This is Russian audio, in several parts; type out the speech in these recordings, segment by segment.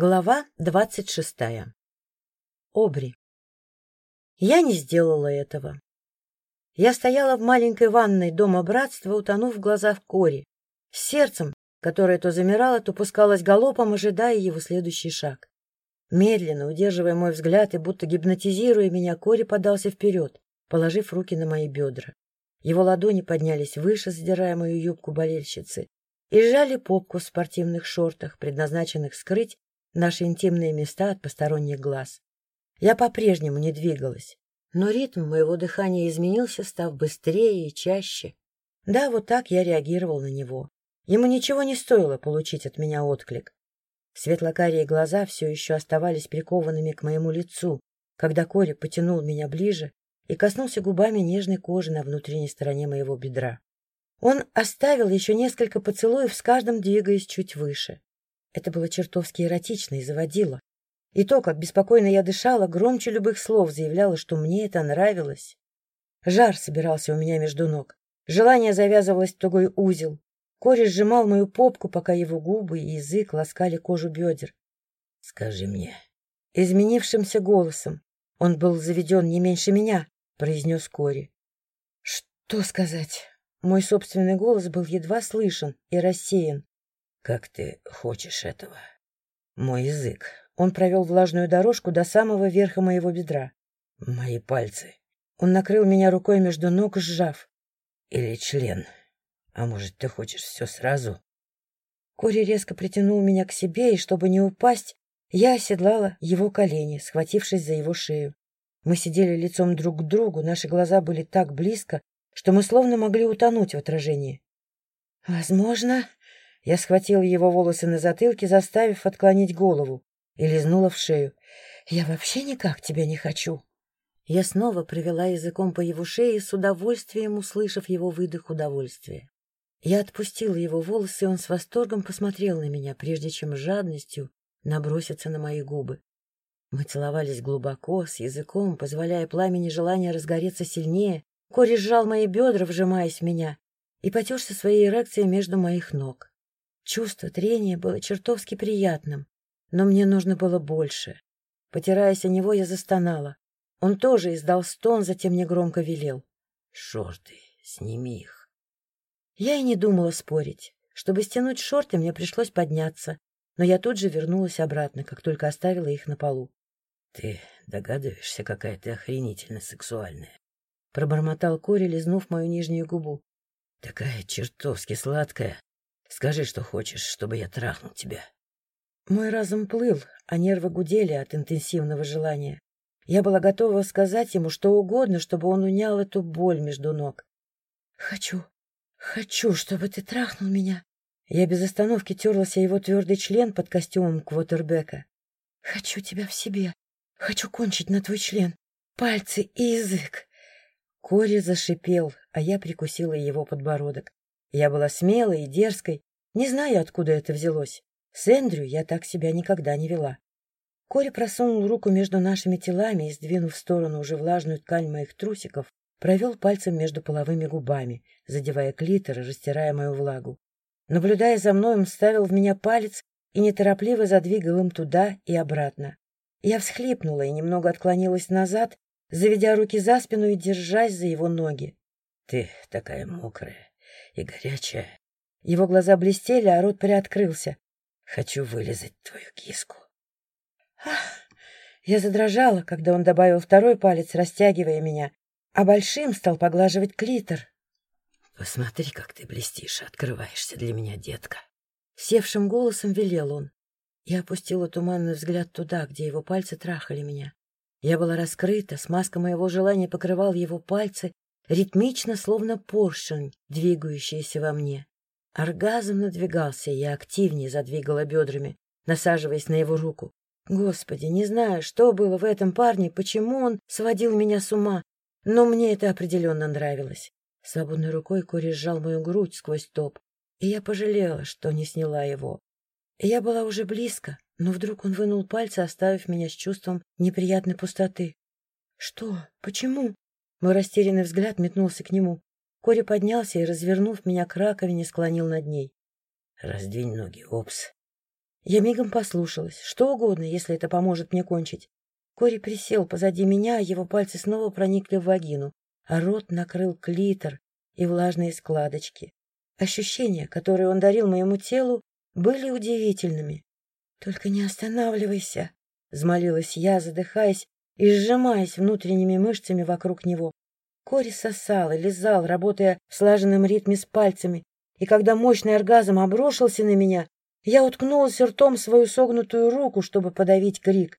Глава двадцать шестая. Обри. Я не сделала этого. Я стояла в маленькой ванной дома братства, утонув в глазах Кори, с сердцем, которое то замирало, то пускалось галопом, ожидая его следующий шаг. Медленно, удерживая мой взгляд и будто гипнотизируя меня, Кори подался вперед, положив руки на мои бедра. Его ладони поднялись выше, задирая мою юбку болельщицы, и сжали попку в спортивных шортах, предназначенных скрыть наши интимные места от посторонних глаз. Я по-прежнему не двигалась, но ритм моего дыхания изменился, став быстрее и чаще. Да, вот так я реагировал на него. Ему ничего не стоило получить от меня отклик. Светлокарие глаза все еще оставались прикованными к моему лицу, когда Кори потянул меня ближе и коснулся губами нежной кожи на внутренней стороне моего бедра. Он оставил еще несколько поцелуев, с каждым двигаясь чуть выше. Это было чертовски эротично и заводило. И то, как беспокойно я дышала, громче любых слов заявляло, что мне это нравилось. Жар собирался у меня между ног. Желание завязывалось в тугой узел. Кори сжимал мою попку, пока его губы и язык ласкали кожу бедер. — Скажи мне. Изменившимся голосом. Он был заведен не меньше меня, — произнес Кори. — Что сказать? Мой собственный голос был едва слышен и рассеян. Как ты хочешь этого? Мой язык. Он провел влажную дорожку до самого верха моего бедра. Мои пальцы. Он накрыл меня рукой между ног, сжав. Или член. А может, ты хочешь все сразу? Кори резко притянул меня к себе, и чтобы не упасть, я оседлала его колени, схватившись за его шею. Мы сидели лицом друг к другу, наши глаза были так близко, что мы словно могли утонуть в отражении. Возможно, я схватила его волосы на затылке, заставив отклонить голову, и лизнула в шею. «Я вообще никак тебя не хочу!» Я снова провела языком по его шее, с удовольствием услышав его выдох удовольствия. Я отпустила его волосы, и он с восторгом посмотрел на меня, прежде чем жадностью наброситься на мои губы. Мы целовались глубоко, с языком, позволяя пламени желания разгореться сильнее. Кори сжал мои бедра, вжимаясь в меня, и потерся своей эрекцией между моих ног. Чувство трения было чертовски приятным, но мне нужно было больше. Потираясь о него, я застонала. Он тоже издал стон, затем негромко велел. — Шорты, сними их. Я и не думала спорить. Чтобы стянуть шорты, мне пришлось подняться, но я тут же вернулась обратно, как только оставила их на полу. — Ты догадываешься, какая ты охренительно сексуальная? — пробормотал Кори, лизнув мою нижнюю губу. — Такая чертовски сладкая. Скажи, что хочешь, чтобы я трахнул тебя. Мой разум плыл, а нервы гудели от интенсивного желания. Я была готова сказать ему что угодно, чтобы он унял эту боль между ног. «Хочу, хочу, чтобы ты трахнул меня». Я без остановки терлась о его твердый член под костюмом Квотербека. «Хочу тебя в себе. Хочу кончить на твой член. Пальцы и язык». Кори зашипел, а я прикусила его подбородок. Я была смелой и дерзкой, не знаю, откуда это взялось. С Эндрю я так себя никогда не вела. Кори просунул руку между нашими телами и, сдвинув в сторону уже влажную ткань моих трусиков, провел пальцем между половыми губами, задевая клитор и растирая мою влагу. Наблюдая за мной, он вставил в меня палец и неторопливо задвигал им туда и обратно. Я всхлипнула и немного отклонилась назад, заведя руки за спину и держась за его ноги. — Ты такая мокрая, и горячая. Его глаза блестели, а рот приоткрылся. Хочу вылезать твою киску. Ах! Я задрожала, когда он добавил второй палец, растягивая меня, а большим стал поглаживать клитор. Посмотри, как ты блестишь, открываешься для меня, детка. Севшим голосом велел он. Я опустила туманный взгляд туда, где его пальцы трахали меня. Я была раскрыта, смазка моего желания покрывал его пальцы, ритмично, словно поршень, двигающийся во мне. Оргазм надвигался, я активнее задвигала бедрами, насаживаясь на его руку. Господи, не знаю, что было в этом парне, почему он сводил меня с ума, но мне это определенно нравилось. Свободной рукой Кори сжал мою грудь сквозь топ, и я пожалела, что не сняла его. Я была уже близко, но вдруг он вынул пальцы, оставив меня с чувством неприятной пустоты. — Что? Почему? Мой растерянный взгляд метнулся к нему. Кори поднялся и, развернув меня к раковине, склонил над ней. — Раздвинь ноги, Опс. Я мигом послушалась. Что угодно, если это поможет мне кончить. Кори присел позади меня, его пальцы снова проникли в вагину, а рот накрыл клитор и влажные складочки. Ощущения, которые он дарил моему телу, были удивительными. — Только не останавливайся, — взмолилась я, задыхаясь и сжимаясь внутренними мышцами вокруг него. Кори сосал и лизал, работая в слаженном ритме с пальцами, и когда мощный оргазм обрушился на меня, я уткнулась ртом в свою согнутую руку, чтобы подавить крик.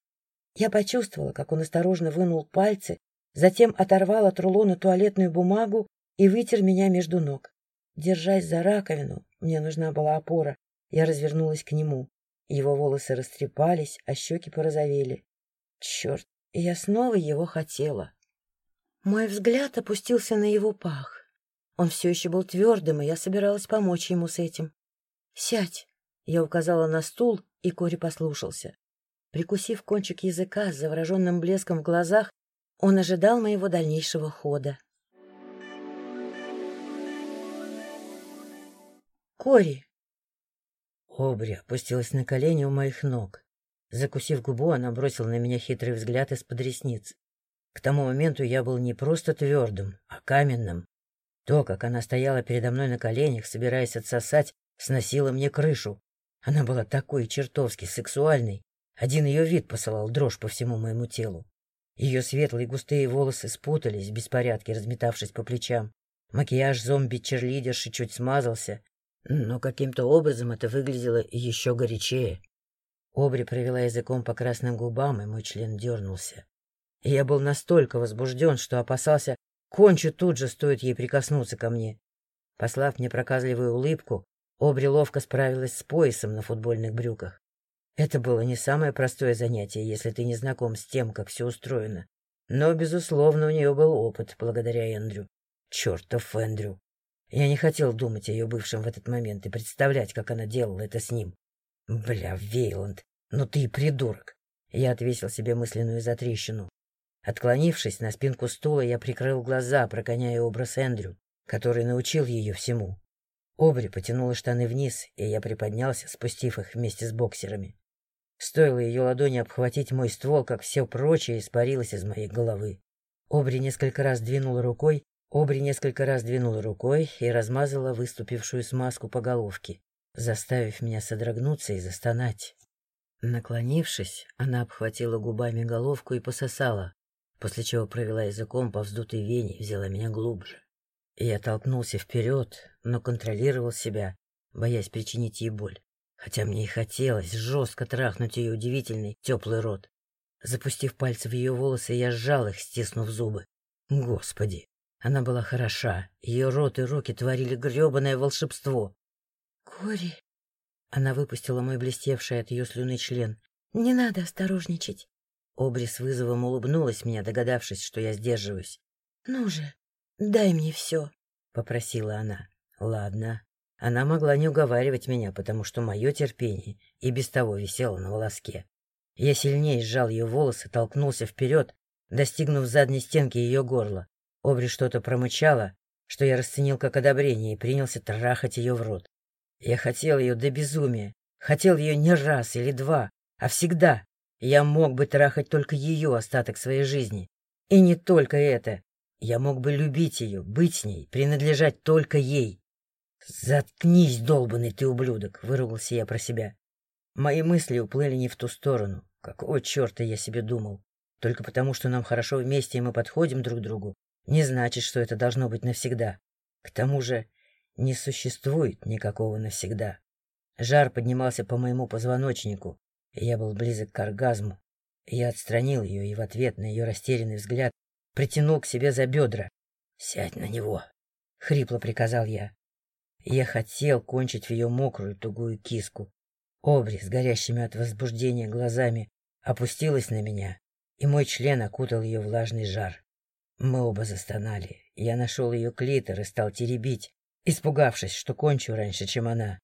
Я почувствовала, как он осторожно вынул пальцы, затем оторвал от рулона туалетную бумагу и вытер меня между ног. Держась за раковину, мне нужна была опора, я развернулась к нему. Его волосы растрепались, а щеки порозовели. Черт, я снова его хотела. Мой взгляд опустился на его пах. Он все еще был твердым, и я собиралась помочь ему с этим. «Сядь!» — я указала на стул, и Кори послушался. Прикусив кончик языка с завороженным блеском в глазах, он ожидал моего дальнейшего хода. «Кори!» Обри опустилась на колени у моих ног. Закусив губу, она бросила на меня хитрый взгляд из-под ресниц. К тому моменту я был не просто твердым, а каменным. То, как она стояла передо мной на коленях, собираясь отсосать, сносило мне крышу. Она была такой чертовски сексуальной, один ее вид посылал дрожь по всему моему телу. Ее светлые густые волосы спутались в беспорядке, разметавшись по плечам. Макияж зомби-черлидерши чуть смазался, но каким-то образом это выглядело еще горячее. Обри провела языком по красным губам, и мой член дернулся. Я был настолько возбужден, что опасался, кончу тут же, стоит ей прикоснуться ко мне. Послав мне проказливую улыбку, Обри ловко справилась с поясом на футбольных брюках. Это было не самое простое занятие, если ты не знаком с тем, как все устроено. Но, безусловно, у нее был опыт, благодаря Эндрю. Чертов Эндрю. Я не хотел думать о ее бывшем в этот момент и представлять, как она делала это с ним. Бля, Вейланд, ну ты и придурок. Я отвесил себе мысленную затрещину. Отклонившись на спинку стула, я прикрыл глаза, прогоняя образ Эндрю, который научил ее всему. Обри потянула штаны вниз, и я приподнялся, спустив их вместе с боксерами. Стоило ее ладони обхватить мой ствол, как все прочее испарилось из моей головы. Обри несколько раз двинула рукой, Обри несколько раз двинула рукой и размазала выступившую смазку по головке, заставив меня содрогнуться и застонать. Наклонившись, она обхватила губами головку и пососала, после чего провела языком по вздутой вене и взяла меня глубже. Я толкнулся вперед, но контролировал себя, боясь причинить ей боль хотя мне и хотелось жестко трахнуть ее удивительный теплый рот. Запустив пальцы в ее волосы, я сжал их, стиснув зубы. Господи! Она была хороша, ее рот и руки творили гребаное волшебство. — Кори! Она выпустила мой блестевший от ее слюны член. — Не надо осторожничать. Обри с вызовом улыбнулась мне, догадавшись, что я сдерживаюсь. — Ну же, дай мне все, — попросила она. — Ладно. Она могла не уговаривать меня, потому что мое терпение и без того висело на волоске. Я сильнее сжал ее волосы, толкнулся вперед, достигнув задней стенки ее горла. Обри что-то промычала, что я расценил как одобрение, и принялся трахать ее в рот. Я хотел ее до безумия, хотел ее не раз или два, а всегда. Я мог бы трахать только ее остаток своей жизни. И не только это. Я мог бы любить ее, быть с ней, принадлежать только ей. «Заткнись, долбанный ты ублюдок!» — выругался я про себя. Мои мысли уплыли не в ту сторону. Какого черта я себе думал? Только потому, что нам хорошо вместе и мы подходим друг к другу, не значит, что это должно быть навсегда. К тому же не существует никакого навсегда. Жар поднимался по моему позвоночнику, я был близок к оргазму. Я отстранил ее и в ответ на ее растерянный взгляд притянул к себе за бедра. «Сядь на него!» — хрипло приказал я. Я хотел кончить в ее мокрую тугую киску. Обри с горящими от возбуждения глазами опустилась на меня, и мой член окутал ее влажный жар. Мы оба застонали. Я нашел ее клитор и стал теребить, испугавшись, что кончу раньше, чем она.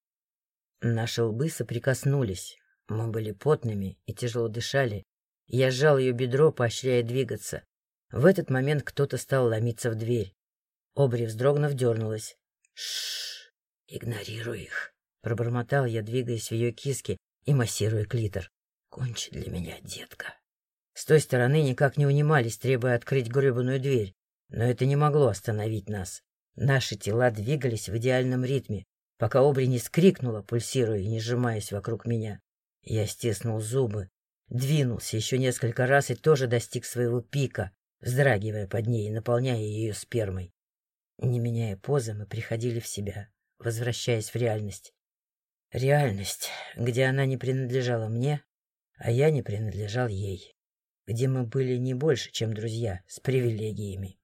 Наши лбы соприкоснулись. Мы были потными и тяжело дышали. Я сжал ее бедро, поощряя двигаться. В этот момент кто-то стал ломиться в дверь. Обри, вздрогнув, дернулась. Шш! «Игнорируй их», — пробормотал я, двигаясь в ее киске и массируя клитор. «Кончи для меня, детка». С той стороны никак не унимались, требуя открыть гребаную дверь. Но это не могло остановить нас. Наши тела двигались в идеальном ритме, пока Обри не скрикнула, пульсируя и не сжимаясь вокруг меня. Я стиснул зубы, двинулся еще несколько раз и тоже достиг своего пика, вздрагивая под ней и наполняя ее спермой. Не меняя позы, мы приходили в себя, возвращаясь в реальность. Реальность, где она не принадлежала мне, а я не принадлежал ей. Где мы были не больше, чем друзья, с привилегиями.